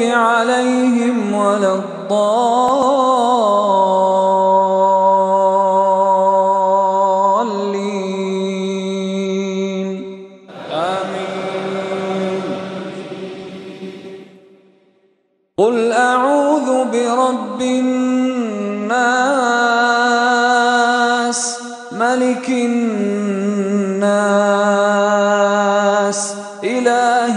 عليهم ولا الضالين. آمين. قل أعوذ برب الناس ملك الناس إله